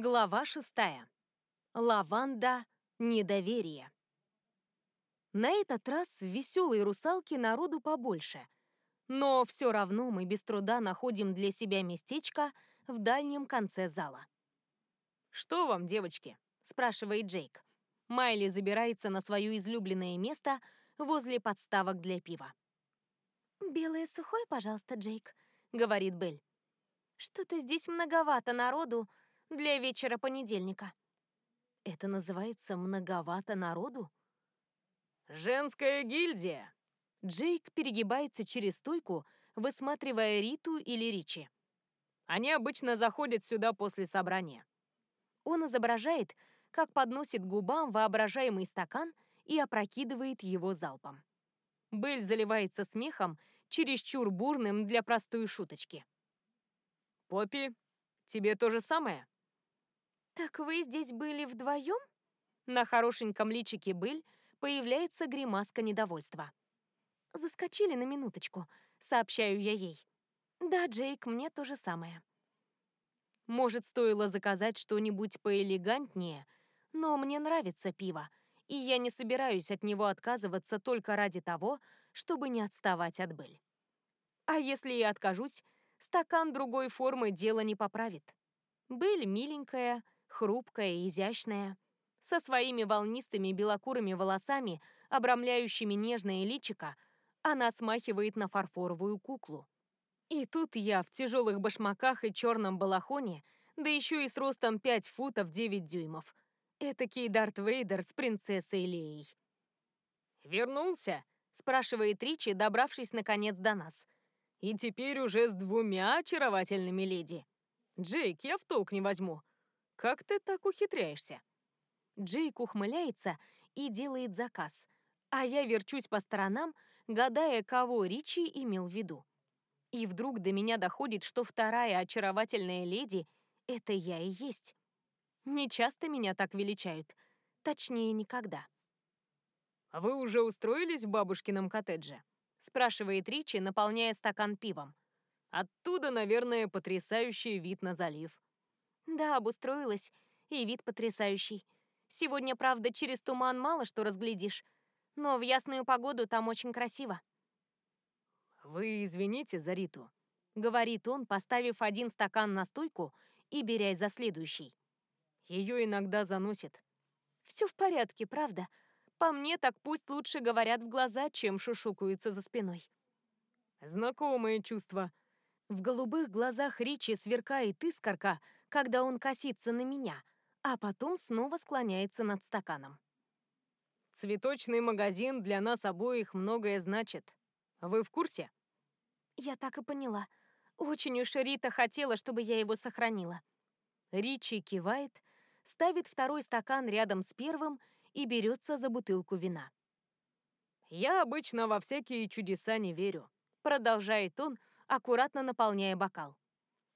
Глава шестая. Лаванда недоверие. На этот раз в веселой русалке народу побольше. Но все равно мы без труда находим для себя местечко в дальнем конце зала. «Что вам, девочки?» – спрашивает Джейк. Майли забирается на свое излюбленное место возле подставок для пива. «Белое сухое, пожалуйста, Джейк», — говорит Белль. «Что-то здесь многовато народу для вечера понедельника». Это называется «многовато народу»? «Женская гильдия!» Джейк перегибается через стойку, высматривая Риту или Ричи. Они обычно заходят сюда после собрания. Он изображает, как подносит губам воображаемый стакан и опрокидывает его залпом. Белль заливается смехом, чересчур бурным для простой шуточки. «Поппи, тебе то же самое?» «Так вы здесь были вдвоем?» На хорошеньком личике Белль появляется гримаска недовольства. «Заскочили на минуточку», — сообщаю я ей. «Да, Джейк, мне то же самое». Может, стоило заказать что-нибудь поэлегантнее, но мне нравится пиво, и я не собираюсь от него отказываться только ради того, чтобы не отставать от Бель. А если и откажусь, стакан другой формы дело не поправит. Бель миленькая, хрупкая, изящная, со своими волнистыми белокурыми волосами, обрамляющими нежное личико, она смахивает на фарфоровую куклу. И тут я в тяжелых башмаках и черном балахоне, да еще и с ростом 5 футов 9 дюймов — Этакий Дарт Вейдер с принцессой Леей. «Вернулся?» — спрашивает Ричи, добравшись наконец до нас. «И теперь уже с двумя очаровательными леди. Джейк, я в толк не возьму. Как ты так ухитряешься?» Джейк ухмыляется и делает заказ, а я верчусь по сторонам, гадая, кого Ричи имел в виду. И вдруг до меня доходит, что вторая очаровательная леди — это я и есть. Не часто меня так величают. Точнее, никогда. «А вы уже устроились в бабушкином коттедже?» спрашивает Ричи, наполняя стакан пивом. Оттуда, наверное, потрясающий вид на залив. Да, обустроилась. И вид потрясающий. Сегодня, правда, через туман мало что разглядишь. Но в ясную погоду там очень красиво. «Вы извините за Риту», — говорит он, поставив один стакан на стойку и берясь за следующий. Ее иногда заносит. Все в порядке, правда? По мне, так пусть лучше говорят в глаза, чем шушукаются за спиной. Знакомое чувство. В голубых глазах Ричи сверкает искорка, когда он косится на меня, а потом снова склоняется над стаканом. Цветочный магазин для нас обоих многое значит. Вы в курсе? Я так и поняла. Очень уж Рита хотела, чтобы я его сохранила. Ричи кивает, ставит второй стакан рядом с первым и берется за бутылку вина. «Я обычно во всякие чудеса не верю», — продолжает он, аккуратно наполняя бокал.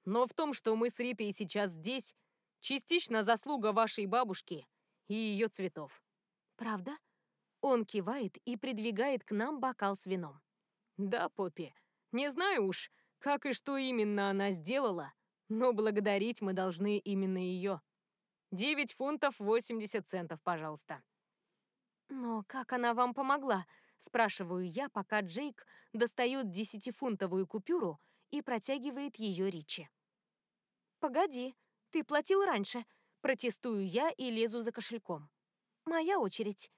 «Но в том, что мы с Ритой сейчас здесь, частично заслуга вашей бабушки и ее цветов». «Правда?» Он кивает и придвигает к нам бокал с вином. «Да, Поппи, не знаю уж, как и что именно она сделала, но благодарить мы должны именно ее». Девять фунтов восемьдесят центов, пожалуйста». «Но как она вам помогла?» — спрашиваю я, пока Джейк достает десятифунтовую купюру и протягивает ее Ричи. «Погоди, ты платил раньше», — протестую я и лезу за кошельком. «Моя очередь».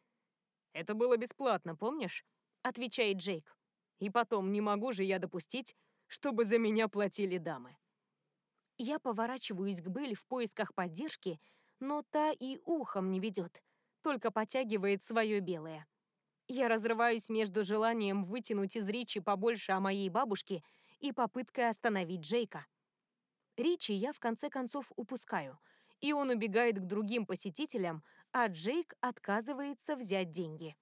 «Это было бесплатно, помнишь?» — отвечает Джейк. «И потом, не могу же я допустить, чтобы за меня платили дамы». Я поворачиваюсь к Белль в поисках поддержки, но та и ухом не ведет, только потягивает свое белое. Я разрываюсь между желанием вытянуть из Ричи побольше о моей бабушке и попыткой остановить Джейка. Ричи я в конце концов упускаю, и он убегает к другим посетителям, а Джейк отказывается взять деньги.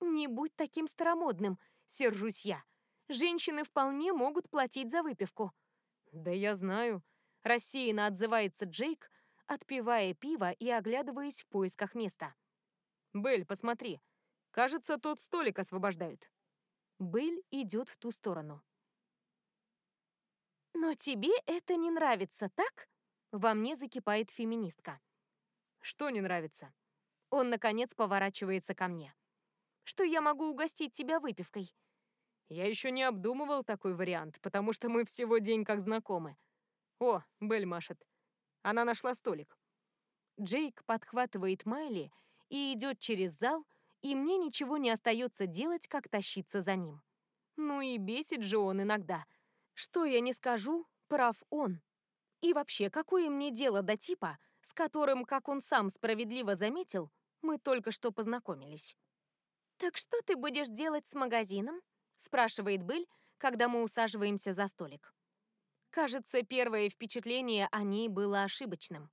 «Не будь таким старомодным», — сержусь я. «Женщины вполне могут платить за выпивку». «Да я знаю», — рассеянно отзывается Джейк, отпивая пиво и оглядываясь в поисках места. «Белль, посмотри. Кажется, тот столик освобождают». Белль идет в ту сторону. «Но тебе это не нравится, так?» Во мне закипает феминистка. Что не нравится? Он, наконец, поворачивается ко мне. Что я могу угостить тебя выпивкой? Я еще не обдумывал такой вариант, потому что мы всего день как знакомы. О, Белль машет. Она нашла столик. Джейк подхватывает Майли и идет через зал, и мне ничего не остается делать, как тащиться за ним. Ну и бесит же он иногда. Что я не скажу, прав он. И вообще, какое мне дело до типа, с которым, как он сам справедливо заметил, мы только что познакомились. «Так что ты будешь делать с магазином?» спрашивает Бель, когда мы усаживаемся за столик. Кажется, первое впечатление о ней было ошибочным.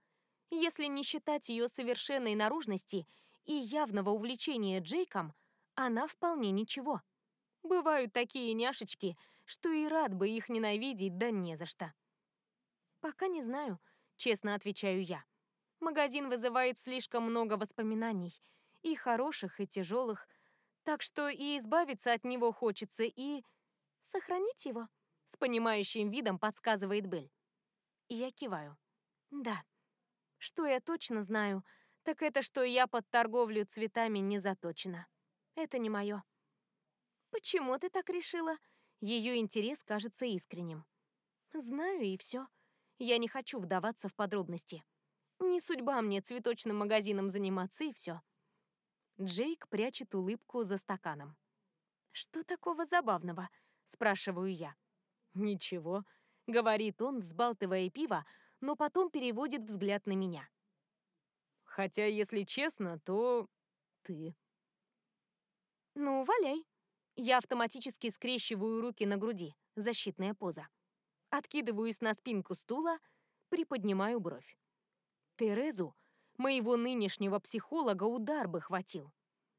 Если не считать ее совершенной наружности и явного увлечения Джейком, она вполне ничего. Бывают такие няшечки, что и рад бы их ненавидеть, да не за что. «Пока не знаю», — честно отвечаю я. Магазин вызывает слишком много воспоминаний, и хороших, и тяжелых, так что и избавиться от него хочется, и... Сохранить его? С понимающим видом подсказывает Бель. Я киваю. Да. Что я точно знаю, так это, что я под торговлю цветами не заточена. Это не мое. Почему ты так решила? Ее интерес кажется искренним. Знаю и все. Я не хочу вдаваться в подробности. Не судьба мне цветочным магазином заниматься и все. Джейк прячет улыбку за стаканом. «Что такого забавного?» — спрашиваю я. «Ничего», — говорит он, взбалтывая пиво, но потом переводит взгляд на меня. «Хотя, если честно, то ты». «Ну, валяй». Я автоматически скрещиваю руки на груди, защитная поза. Откидываюсь на спинку стула, приподнимаю бровь. Терезу, моего нынешнего психолога, удар бы хватил.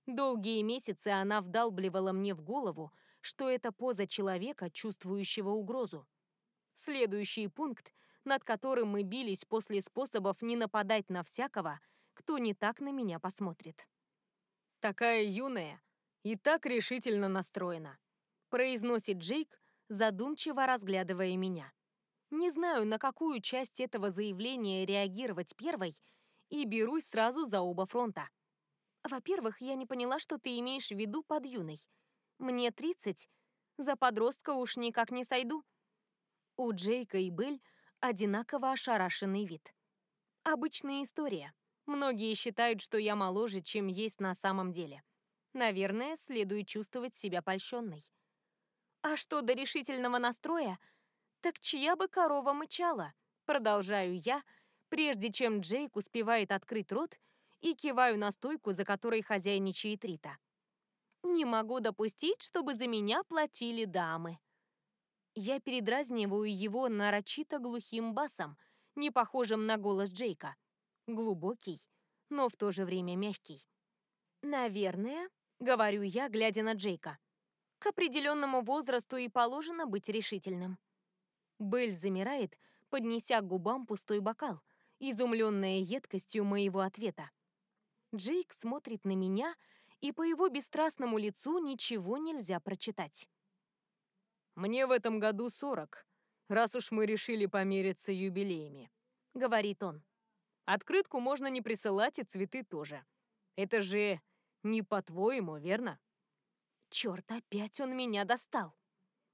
Долгие месяцы она вдалбливала мне в голову, что это поза человека, чувствующего угрозу. Следующий пункт, над которым мы бились после способов не нападать на всякого, кто не так на меня посмотрит. «Такая юная и так решительно настроена», произносит Джейк, задумчиво разглядывая меня. Не знаю, на какую часть этого заявления реагировать первой, и берусь сразу за оба фронта. Во-первых, я не поняла, что ты имеешь в виду под юной. Мне 30, за подростка уж никак не сойду. У Джейка и Белль одинаково ошарашенный вид. Обычная история. Многие считают, что я моложе, чем есть на самом деле. Наверное, следует чувствовать себя польщенной. А что до решительного настроя, так чья бы корова мычала? Продолжаю я, прежде чем Джейк успевает открыть рот, и киваю на стойку, за которой хозяйничает Рита. Не могу допустить, чтобы за меня платили дамы. Я передразниваю его нарочито глухим басом, не похожим на голос Джейка. Глубокий, но в то же время мягкий. «Наверное», — говорю я, глядя на Джейка, к определенному возрасту и положено быть решительным. Белль замирает, поднеся к губам пустой бокал, изумленная едкостью моего ответа. Джейк смотрит на меня, и по его бесстрастному лицу ничего нельзя прочитать. «Мне в этом году сорок, раз уж мы решили помериться юбилеями», — говорит он. «Открытку можно не присылать, и цветы тоже. Это же не по-твоему, верно?» Черт, опять он меня достал.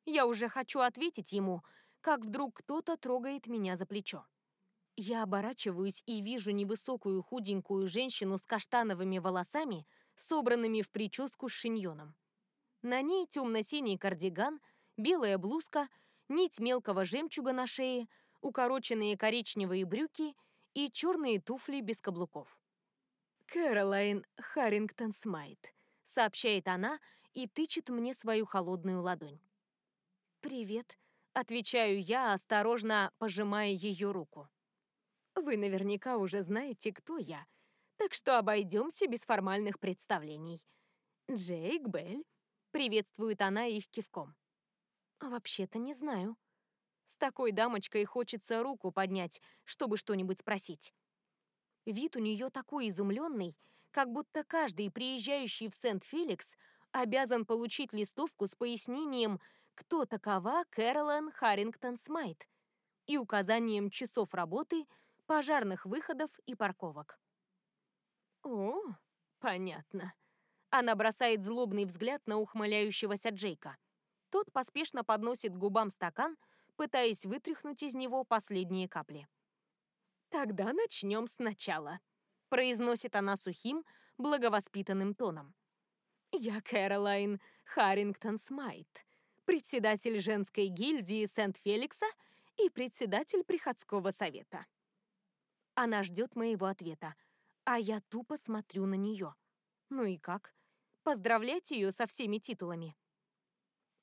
Я уже хочу ответить ему, как вдруг кто-то трогает меня за плечо. Я оборачиваюсь и вижу невысокую худенькую женщину с каштановыми волосами, собранными в прическу с шиньоном. На ней темно-синий кардиган, белая блузка, нить мелкого жемчуга на шее, укороченные коричневые брюки и черные туфли без каблуков. «Кэролайн Харрингтон Смайт», — сообщает она, и тычет мне свою холодную ладонь. «Привет», — отвечаю я, осторожно пожимая ее руку. «Вы наверняка уже знаете, кто я, так что обойдемся без формальных представлений. Джейк Белль», — приветствует она их кивком. «Вообще-то не знаю. С такой дамочкой хочется руку поднять, чтобы что-нибудь спросить». Вид у нее такой изумленный, как будто каждый приезжающий в Сент-Феликс обязан получить листовку с пояснением, кто такова Кэролайн Харрингтон Смайт и указанием часов работы, пожарных выходов и парковок. О, понятно. Она бросает злобный взгляд на ухмыляющегося Джейка. Тот поспешно подносит к губам стакан, пытаясь вытряхнуть из него последние капли. «Тогда начнем сначала», — произносит она сухим, благовоспитанным тоном. «Я Кэролайн Харрингтон Смайт, председатель женской гильдии Сент-Феликса и председатель приходского совета». Она ждет моего ответа, а я тупо смотрю на нее. Ну и как? Поздравлять ее со всеми титулами.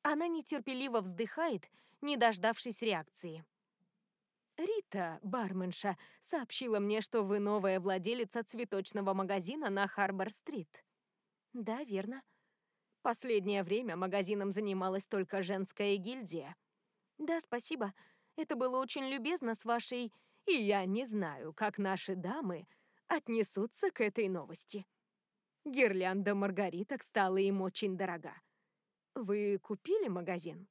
Она нетерпеливо вздыхает, не дождавшись реакции. Рита, барменша, сообщила мне, что вы новая владелица цветочного магазина на Харбор-стрит. Да, верно. Последнее время магазином занималась только женская гильдия. Да, спасибо. Это было очень любезно с вашей... И я не знаю, как наши дамы отнесутся к этой новости. Гирлянда маргариток стала им очень дорога. Вы купили магазин?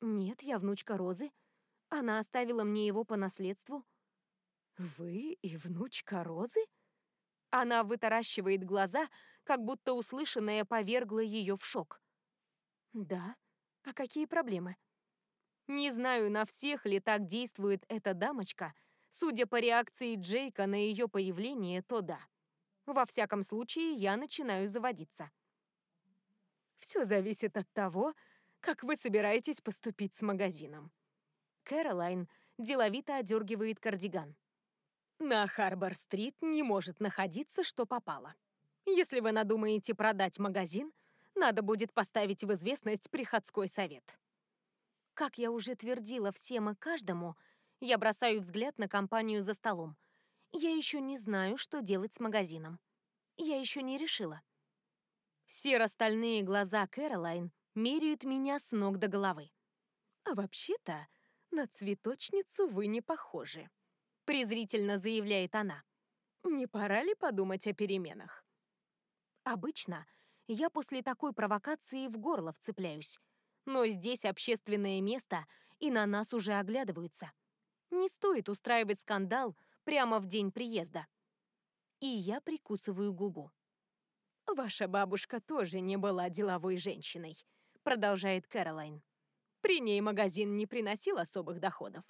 Нет, я внучка Розы. Она оставила мне его по наследству. Вы и внучка Розы? Она вытаращивает глаза, как будто услышанное повергло ее в шок. Да? А какие проблемы? Не знаю, на всех ли так действует эта дамочка. Судя по реакции Джейка на ее появление, то да. Во всяком случае, я начинаю заводиться. Все зависит от того, как вы собираетесь поступить с магазином. Кэролайн деловито одергивает кардиган. На Харбор-стрит не может находиться, что попало. Если вы надумаете продать магазин, надо будет поставить в известность приходской совет. Как я уже твердила всем и каждому, я бросаю взгляд на компанию за столом. Я еще не знаю, что делать с магазином. Я еще не решила. Серо-стальные глаза Кэролайн меряют меня с ног до головы. А вообще-то, на цветочницу вы не похожи, презрительно заявляет она. Не пора ли подумать о переменах? Обычно я после такой провокации в горло вцепляюсь, но здесь общественное место, и на нас уже оглядываются. Не стоит устраивать скандал прямо в день приезда. И я прикусываю губу. «Ваша бабушка тоже не была деловой женщиной», — продолжает Кэролайн. При ней магазин не приносил особых доходов.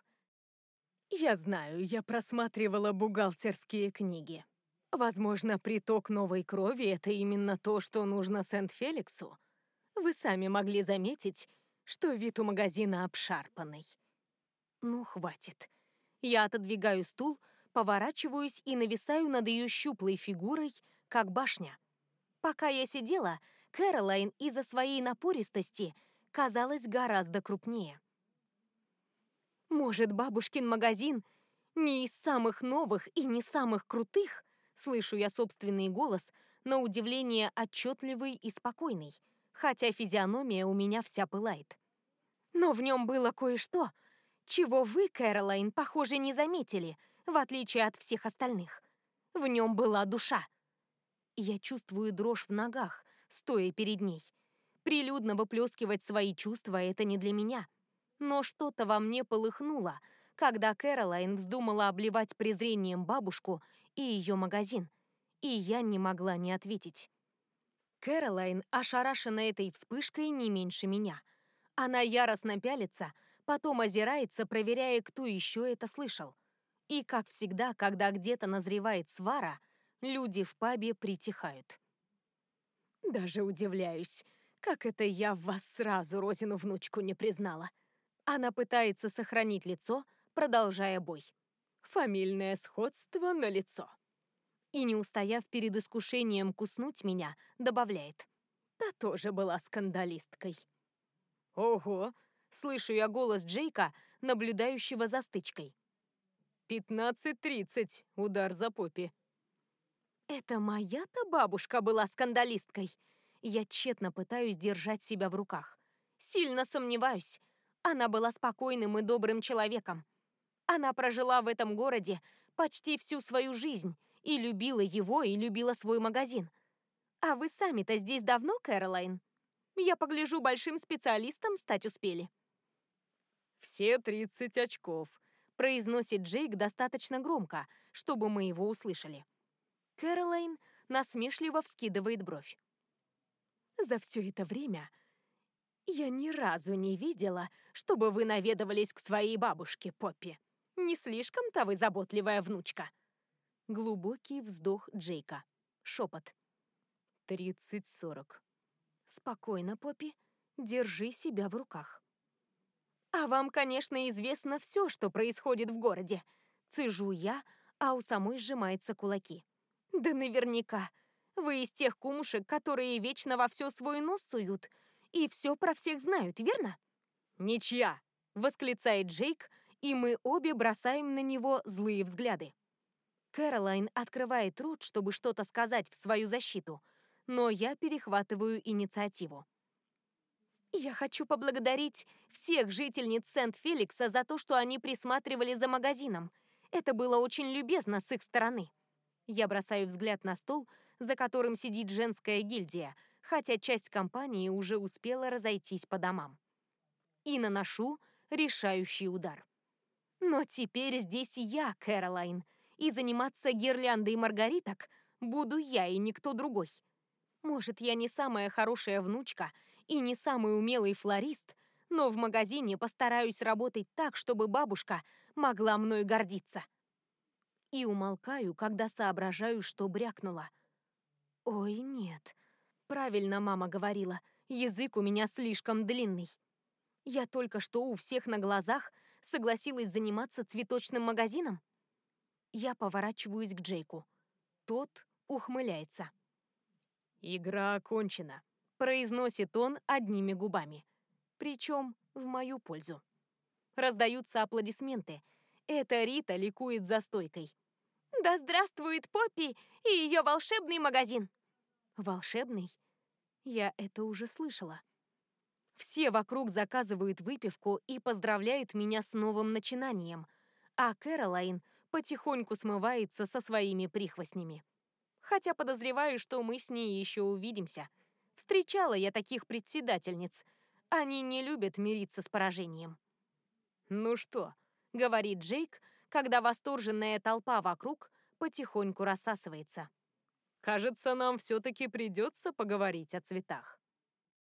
Я знаю, я просматривала бухгалтерские книги. Возможно, приток новой крови — это именно то, что нужно Сент-Феликсу. Вы сами могли заметить, что вид у магазина обшарпанный. Ну, хватит. Я отодвигаю стул, поворачиваюсь и нависаю над ее щуплой фигурой, как башня. Пока я сидела, Кэролайн из-за своей напористости — казалась гораздо крупнее. Может, бабушкин магазин не из самых новых и не самых крутых, слышу я собственный голос, на удивление отчетливый и спокойный, хотя физиономия у меня вся пылает. Но в нем было кое-что, чего вы, Кэролайн, похоже, не заметили, в отличие от всех остальных. В нем была душа. Я чувствую дрожь в ногах, стоя перед ней. Прилюдно выплескивать свои чувства — это не для меня. Но что-то во мне полыхнуло, когда Кэролайн вздумала обливать презрением бабушку и ее магазин. И я не могла не ответить. Кэролайн ошарашена этой вспышкой не меньше меня. Она яростно пялится, потом озирается, проверяя, кто еще это слышал. И, как всегда, когда где-то назревает свара, люди в пабе притихают. Даже удивляюсь, как это я в вас сразу Розину внучку не признала? Она пытается сохранить лицо, продолжая бой. Фамильное сходство на лицо. И не устояв перед искушением куснуть меня, добавляет. Та тоже была скандалисткой. Ого! Слышу я голос Джейка, наблюдающего за стычкой. «Пятнадцать тридцать, удар за попи». Это моя-то бабушка была скандалисткой. Я тщетно пытаюсь держать себя в руках. Сильно сомневаюсь. Она была спокойным и добрым человеком. Она прожила в этом городе почти всю свою жизнь и любила его, и любила свой магазин. А вы сами-то здесь давно, Кэролайн? Я погляжу, большим специалистом стать успели. Все 30 очков, произносит Джейк достаточно громко, чтобы мы его услышали. Кэролайн насмешливо вскидывает бровь. За все это время я ни разу не видела, чтобы вы наведывались к своей бабушке, Поппи. Не слишком-то вы заботливая внучка. Глубокий вздох Джейка. Шепот. Тридцать-сорок. Спокойно, Поппи. Держи себя в руках. А вам, конечно, известно все, что происходит в городе. Цежу я, а у самой сжимаются кулаки. Да наверняка. Вы из тех кумушек, которые вечно во все свой нос суют и все про всех знают, верно? Ничья! Восклицает Джейк, и мы обе бросаем на него злые взгляды. Кэролайн открывает рот, чтобы что-то сказать в свою защиту, но я перехватываю инициативу. Я хочу поблагодарить всех жительниц Сент-Феликса за то, что они присматривали за магазином. Это было очень любезно с их стороны. Я бросаю взгляд на стол, за которым сидит женская гильдия, хотя часть компании уже успела разойтись по домам. И наношу решающий удар. Но теперь здесь я, Кэролайн, и заниматься гирляндой маргариток буду я и никто другой. Может, я не самая хорошая внучка — и не самый умелый флорист, но в магазине постараюсь работать так, чтобы бабушка могла мной гордиться. И умолкаю, когда соображаю, что брякнула. Ой, нет. Правильно мама говорила, язык у меня слишком длинный. Я только что у всех на глазах согласилась заниматься цветочным магазином. Я поворачиваюсь к Джейку. Тот ухмыляется. «Игра окончена», произносит он одними губами. Причем в мою пользу. Раздаются аплодисменты. Это Рита ликует за стойкой. «Да здравствует Поппи и ее волшебный магазин!» «Волшебный?» Я это уже слышала. Все вокруг заказывают выпивку и поздравляют меня с новым начинанием, а Кэролайн потихоньку смывается со своими прихвостнями. Хотя подозреваю, что мы с ней еще увидимся. Встречала я таких председательниц. Они не любят мириться с поражением. «Ну что?» — говорит Джейк, когда восторженная толпа вокруг потихоньку рассасывается. «Кажется, нам все-таки придется поговорить о цветах».